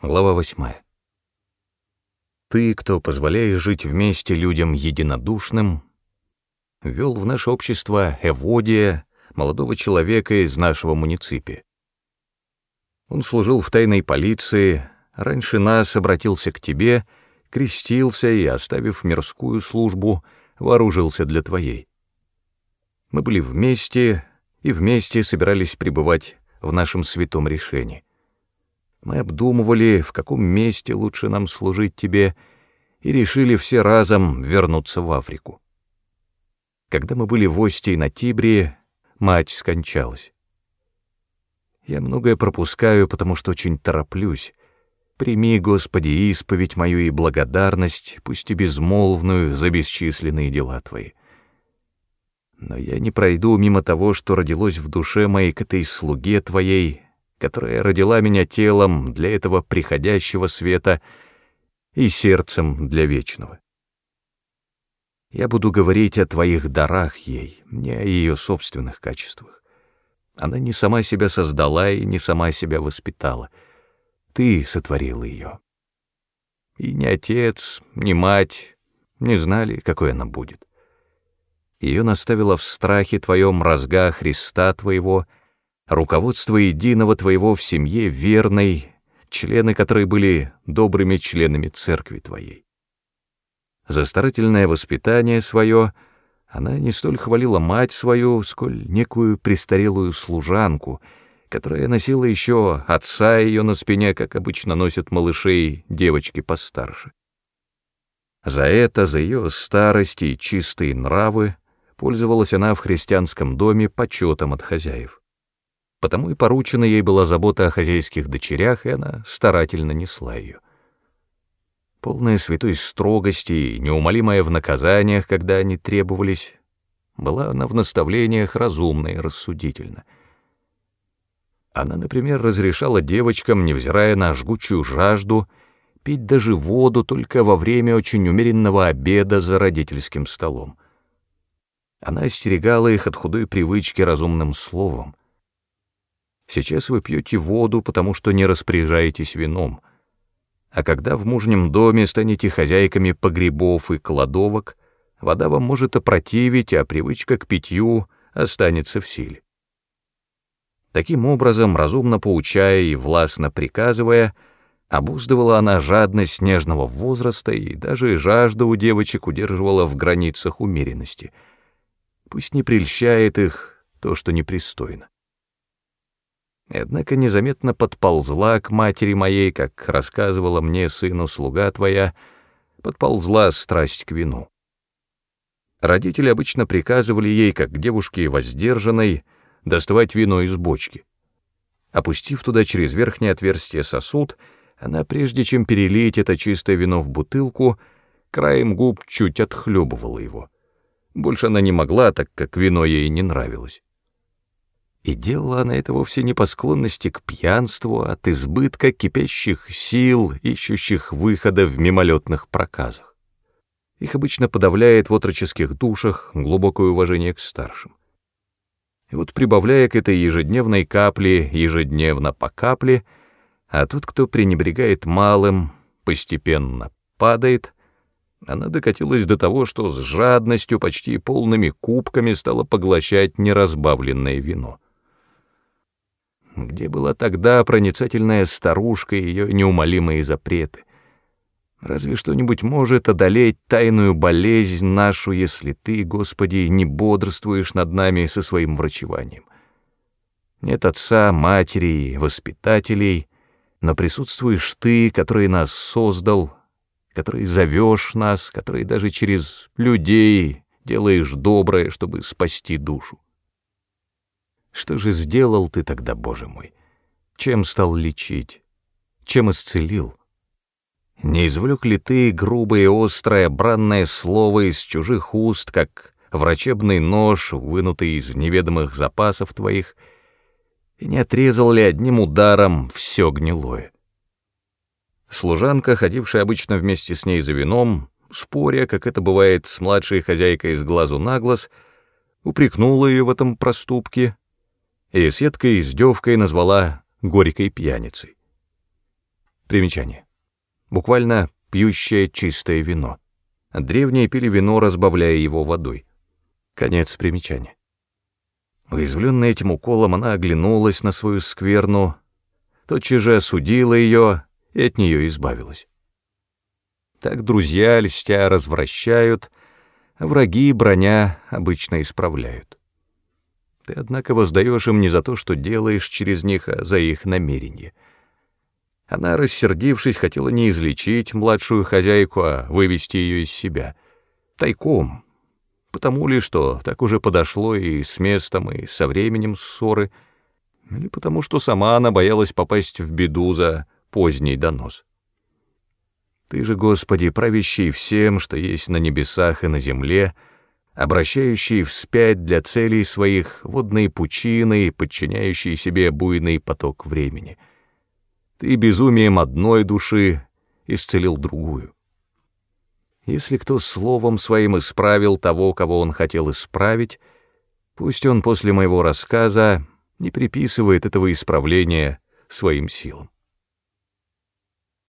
Глава восьмая. Ты, кто позволяешь жить вместе людям единодушным, вел в наше общество Эводия, молодого человека из нашего муниципи. Он служил в тайной полиции, раньше нас обратился к тебе, крестился и, оставив мирскую службу, вооружился для твоей. Мы были вместе и вместе собирались пребывать в нашем святом решении. Мы обдумывали, в каком месте лучше нам служить тебе, и решили все разом вернуться в Африку. Когда мы были в Остии на Тибре, мать скончалась. Я многое пропускаю, потому что очень тороплюсь. Прими, Господи, исповедь мою и благодарность, пусть и безмолвную, за бесчисленные дела Твои. Но я не пройду мимо того, что родилось в душе моей к этой слуге Твоей, которая родила меня телом для этого приходящего света и сердцем для вечного. Я буду говорить о твоих дарах ей, не о ее собственных качествах. Она не сама себя создала и не сама себя воспитала. Ты сотворил ее. И ни отец, ни мать не знали, какой она будет. Ее наставила в страхе твоем разга Христа твоего — руководство единого твоего в семье верной, члены которой были добрыми членами церкви твоей. За старательное воспитание свое она не столь хвалила мать свою, сколь некую престарелую служанку, которая носила еще отца ее на спине, как обычно носят малышей девочки постарше. За это, за ее старость и чистые нравы, пользовалась она в христианском доме почетом от хозяев потому и поручена ей была забота о хозяйских дочерях, и она старательно несла ее. Полная святой строгости и неумолимая в наказаниях, когда они требовались, была она в наставлениях разумна и рассудительна. Она, например, разрешала девочкам, невзирая на жгучую жажду, пить даже воду только во время очень умеренного обеда за родительским столом. Она остерегала их от худой привычки разумным словом, Сейчас вы пьете воду, потому что не распоряжаетесь вином. А когда в мужнем доме станете хозяйками погребов и кладовок, вода вам может опротивить, а привычка к питью останется в силе. Таким образом, разумно поучая и властно приказывая, обуздывала она жадность нежного возраста и даже жажду у девочек удерживала в границах умеренности. Пусть не прельщает их то, что непристойно и однако незаметно подползла к матери моей, как рассказывала мне сыну слуга твоя, подползла страсть к вину. Родители обычно приказывали ей, как девушке воздержанной, доставать вино из бочки. Опустив туда через верхнее отверстие сосуд, она, прежде чем перелить это чистое вино в бутылку, краем губ чуть отхлебывала его. Больше она не могла, так как вино ей не нравилось. И делала она это вовсе не по склонности к пьянству, а от избытка кипящих сил, ищущих выхода в мимолетных проказах. Их обычно подавляет в отроческих душах глубокое уважение к старшим. И вот прибавляя к этой ежедневной капле ежедневно по капле, а тот, кто пренебрегает малым, постепенно падает, она докатилась до того, что с жадностью почти полными кубками стала поглощать неразбавленное вино. Где была тогда проницательная старушка и ее неумолимые запреты? Разве что-нибудь может одолеть тайную болезнь нашу, если ты, Господи, не бодрствуешь над нами со своим врачеванием? Нет отца, матери, воспитателей, но присутствуешь ты, который нас создал, который зовешь нас, который даже через людей делаешь доброе, чтобы спасти душу. Что же сделал ты тогда, Боже мой? Чем стал лечить? Чем исцелил? Не извлек ли ты грубое и острое бранное слово из чужих уст, как врачебный нож, вынутый из неведомых запасов твоих, и не отрезал ли одним ударом все гнилое? Служанка, ходившая обычно вместе с ней за вином, споря, как это бывает с младшей хозяйкой с глазу на глаз, упрекнула ее в этом проступке, и с едкой издевкой назвала горькой пьяницей. Примечание. Буквально пьющее чистое вино. Древние пили вино, разбавляя его водой. Конец примечания. Уязвленная этим уколом, она оглянулась на свою скверну, тотчас же осудила ее и от нее избавилась. Так друзья, льстя, развращают, враги, броня, обычно исправляют. Ты, однако, воздаешь им не за то, что делаешь через них, а за их намерение. Она, рассердившись, хотела не излечить младшую хозяйку, а вывести ее из себя. Тайком, потому ли, что так уже подошло и с местом, и со временем ссоры, или потому что сама она боялась попасть в беду за поздний донос. Ты же, Господи, правящий всем, что есть на небесах и на земле, обращающий вспять для целей своих водные пучины и подчиняющий себе буйный поток времени. Ты безумием одной души исцелил другую. Если кто словом своим исправил того, кого он хотел исправить, пусть он после моего рассказа не приписывает этого исправления своим силам.